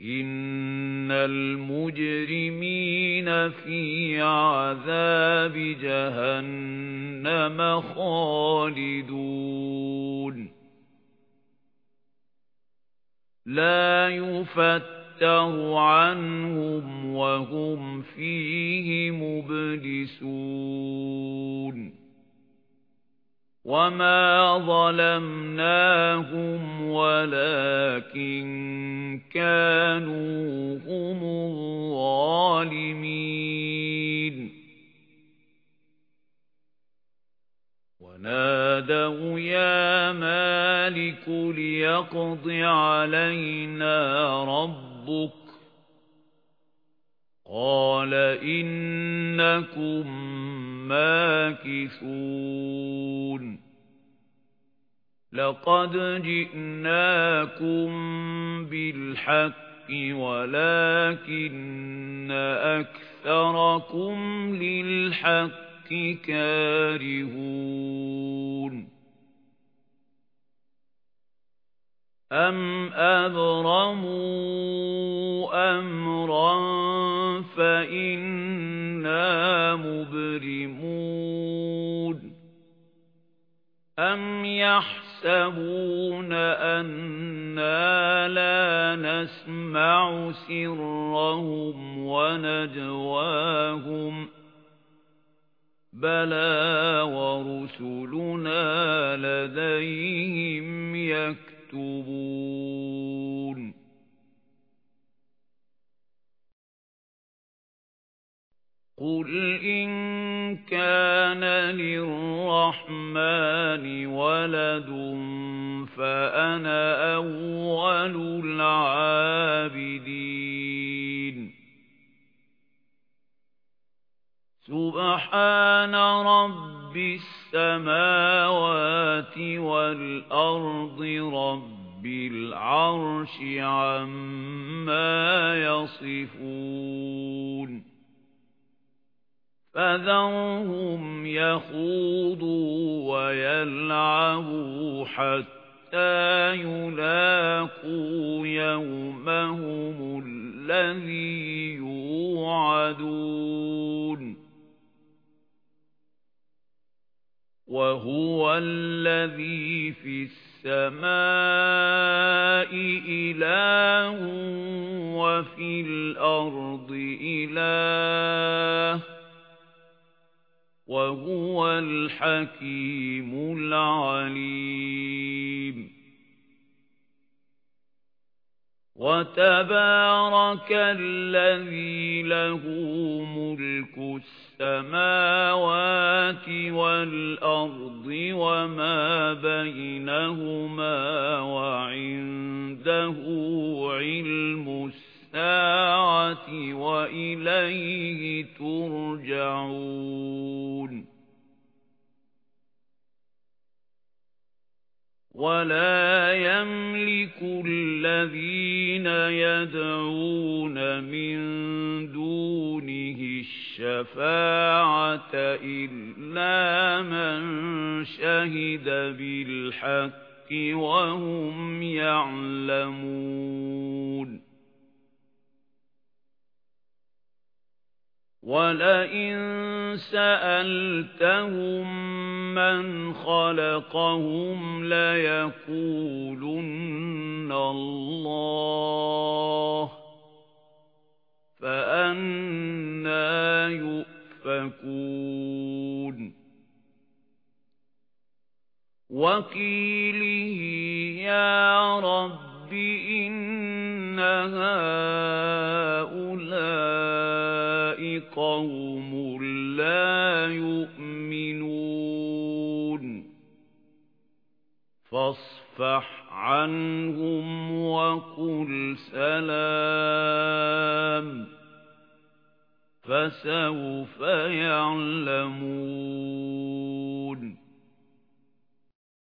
إِنَّ الْمُجْرِمِينَ فِي عَذَابِ جَهَنَّمَ خَالِدُونَ لَا يُفَتَّرُ عَنْهُمْ وَهُمْ فِيهِ مُبْلِسُونَ وَمَا ظَلَمْنَاهُمْ وَلَكِن كَانُوا هُمُ الظَّالِمِينَ وَنَادَوْا يَا مَالِكُ لِيَقْضِ عَلَيْنَا رَبُّكَ قَالَ إِنَّكُمْ مَاكِثُونَ. لَقَدْ جِئْنَاكُمْ بِالْحَقِّ وَلَكِنَّ أَكْثَرَكُمْ لِلْحَقِّ كَارِهُونَ. أَمْ أَبْرَمُوا أَمْرًا فَإِنَّا مُبْرِمُونَ أَمْ يَحْسَبُونَ أَنَّا لَا نَسْمَعُ سِرَّهُمْ وَنَجْوَاهُمْ بَلَى وَرُسُلُنَا لَدَيْهِمْ يَكْتُبُونَ قُلْ إِن كَانَ لِلرَّحْمَنِ وَلَدٌ فَأَنَا أَوَّلُ الْعَابِدِينَ سُبْحَانَ رَبِّ السَّمَاوَاتِ وَالْأَرْضِ رَبِّ الْعَرْشِ عَمَّا يَصِفُونَ فَذَرْهُمْ يَخُوضُوا وَيَلْعَبُوا حَتَّى يُلاقُوا يَوْمَهُمُ الَّذِي يُوعَدُونَ. وَهُوَ الَّذِي فِي السَّمَاءِ إِلَٰهٌ وَفِي الْأَرْضِ إِلَٰهٌ. وَهُوَ الْحَكِيمُ الْعَلِيمُ. وَتَبَارَكَ الَّذِي لَهُ مُلْكُ السَّمَاوَاتِ وَالْأَرْضِ وَمَا بَيْنَهُمَا وَعِندَهُ عِلْمُ السَّاعَةِ وَإِلَيْهِ تُرْجَعُونَ. وَلَا يَمْلِكُ الَّذِينَ يَدْعُونَ مِن دُونِهِ الشَّفَاعَةَ إِلَّا مَن شَهِدَ بِالْحَقِّ وَهُمْ يَعْلَمُونَ. وَلَئِن سَأَلْتَهُم مَّنْ خَلَقَهُمْ لَيَقُولُنَّ اللَّهُ فَأَنَّى يُؤْفَكُونَ وَقِيلِهِ يَا رَبِّ إِنَّ هَؤُلَاءِ قَوْمٌ لَّا يُؤْمِنُونَ. فَاصْفَحْ عَنْهُمْ وَقُلْ سَلَامٌ. فَسَوْفَ يَعْلَمُونَ.